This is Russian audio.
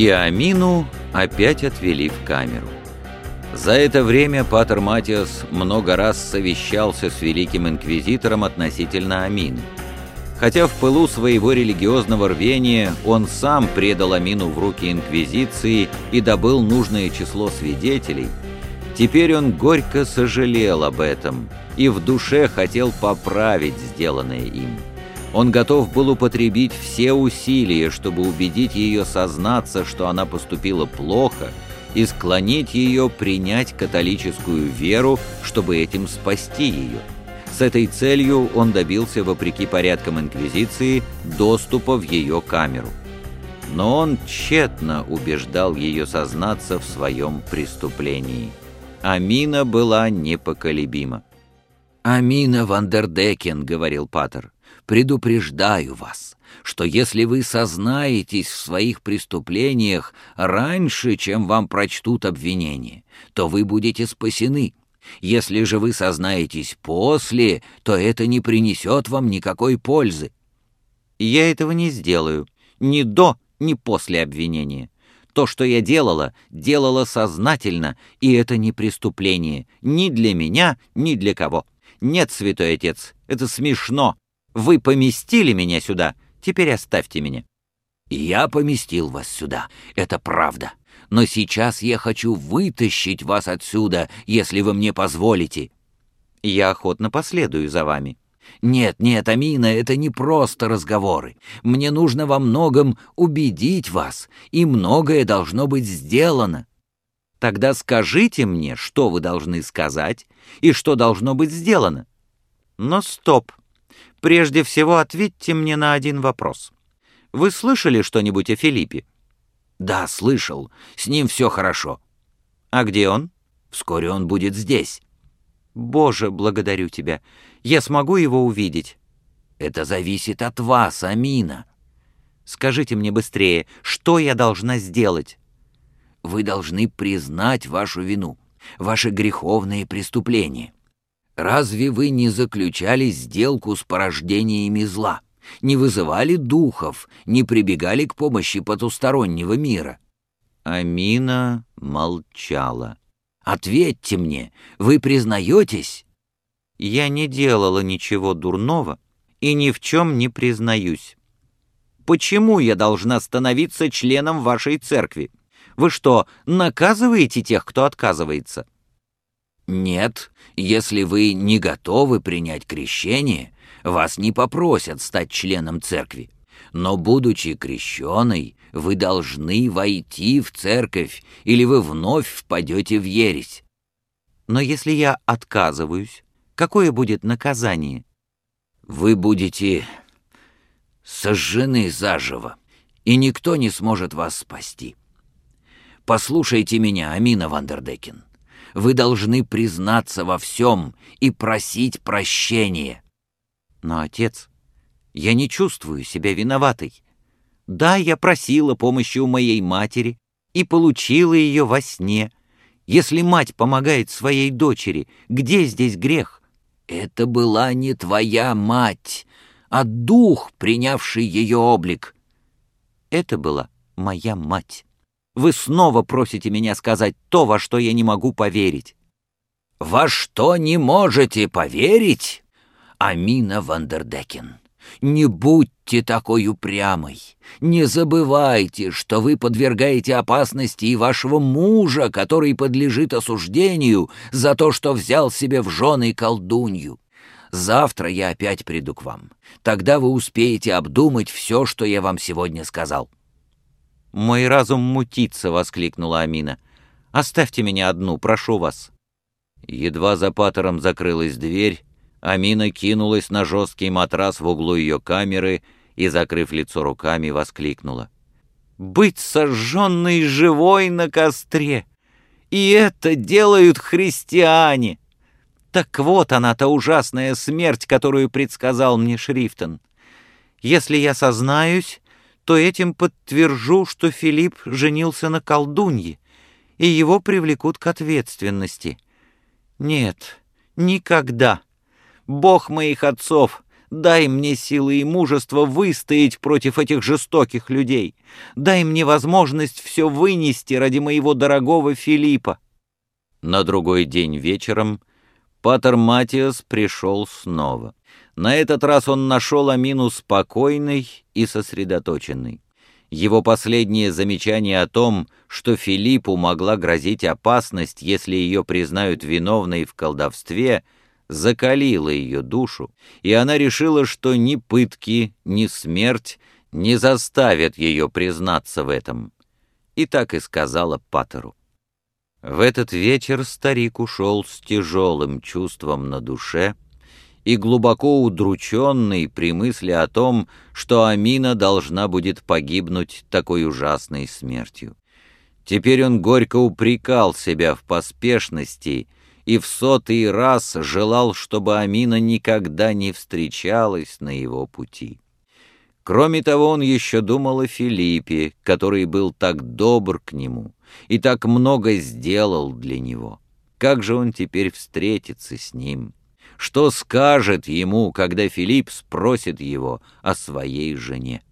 И Амину опять отвели в камеру. За это время Патер Матиас много раз совещался с великим инквизитором относительно Амины. Хотя в пылу своего религиозного рвения он сам предал Амину в руки инквизиции и добыл нужное число свидетелей, теперь он горько сожалел об этом и в душе хотел поправить сделанное им. Он готов был употребить все усилия, чтобы убедить ее сознаться, что она поступила плохо, и склонить ее принять католическую веру, чтобы этим спасти ее. С этой целью он добился, вопреки порядкам Инквизиции, доступа в ее камеру. Но он тщетно убеждал ее сознаться в своем преступлении. Амина была непоколебима. «Амина Вандердекен», — говорил Паттер, — «предупреждаю вас, что если вы сознаетесь в своих преступлениях раньше, чем вам прочтут обвинение, то вы будете спасены. Если же вы сознаетесь после, то это не принесет вам никакой пользы». «Я этого не сделаю, ни до, ни после обвинения. То, что я делала, делала сознательно, и это не преступление ни для меня, ни для кого». «Нет, святой отец, это смешно. Вы поместили меня сюда, теперь оставьте меня». «Я поместил вас сюда, это правда. Но сейчас я хочу вытащить вас отсюда, если вы мне позволите». «Я охотно последую за вами». «Нет, нет, Амина, это не просто разговоры. Мне нужно во многом убедить вас, и многое должно быть сделано. Тогда скажите мне, что вы должны сказать и что должно быть сделано. Но стоп. Прежде всего ответьте мне на один вопрос. Вы слышали что-нибудь о Филиппе? Да, слышал. С ним все хорошо. А где он? Вскоре он будет здесь. Боже, благодарю тебя. Я смогу его увидеть. Это зависит от вас, Амина. Скажите мне быстрее, что я должна сделать? вы должны признать вашу вину, ваши греховные преступления. Разве вы не заключали сделку с порождениями зла, не вызывали духов, не прибегали к помощи потустороннего мира?» Амина молчала. «Ответьте мне, вы признаетесь?» «Я не делала ничего дурного и ни в чем не признаюсь. Почему я должна становиться членом вашей церкви? Вы что, наказываете тех, кто отказывается? Нет, если вы не готовы принять крещение, вас не попросят стать членом церкви. Но, будучи крещеной, вы должны войти в церковь, или вы вновь впадете в ересь. Но если я отказываюсь, какое будет наказание? Вы будете сожжены заживо, и никто не сможет вас спасти. Послушайте меня, Амина Вандердекен. Вы должны признаться во всем и просить прощения. Но, отец, я не чувствую себя виноватой. Да, я просила помощи у моей матери и получила ее во сне. Если мать помогает своей дочери, где здесь грех? Это была не твоя мать, а дух, принявший ее облик. Это была моя мать. Вы снова просите меня сказать то, во что я не могу поверить». «Во что не можете поверить?» Амина Вандердекен, не будьте такой упрямой. Не забывайте, что вы подвергаете опасности и вашего мужа, который подлежит осуждению за то, что взял себе в жены колдунью. Завтра я опять приду к вам. Тогда вы успеете обдумать все, что я вам сегодня сказал». «Мой разум мутится!» — воскликнула Амина. «Оставьте меня одну, прошу вас!» Едва за патером закрылась дверь, Амина кинулась на жесткий матрас в углу ее камеры и, закрыв лицо руками, воскликнула. «Быть сожженной живой на костре! И это делают христиане!» Так вот она, та ужасная смерть, которую предсказал мне Шрифтон. Если я сознаюсь, то этим подтвержу, что Филипп женился на колдунье, и его привлекут к ответственности. Нет, никогда. Бог моих отцов, Дай мне силы и мужество выстоять против этих жестоких людей. Дай мне возможность все вынести ради моего дорогого Филиппа». На другой день вечером Патер Матиас пришел снова. На этот раз он нашел Амину спокойной и сосредоточенной. Его последнее замечание о том, что Филиппу могла грозить опасность, если ее признают виновной в колдовстве, закалило ее душу, и она решила, что ни пытки, ни смерть не заставят ее признаться в этом. И так и сказала Паттеру. В этот вечер старик ушел с тяжелым чувством на душе, и глубоко удрученный при мысли о том, что Амина должна будет погибнуть такой ужасной смертью. Теперь он горько упрекал себя в поспешности и в сотый раз желал, чтобы Амина никогда не встречалась на его пути. Кроме того, он еще думал о Филиппе, который был так добр к нему и так много сделал для него. Как же он теперь встретится с ним? Что скажет ему, когда Филипп спросит его о своей жене?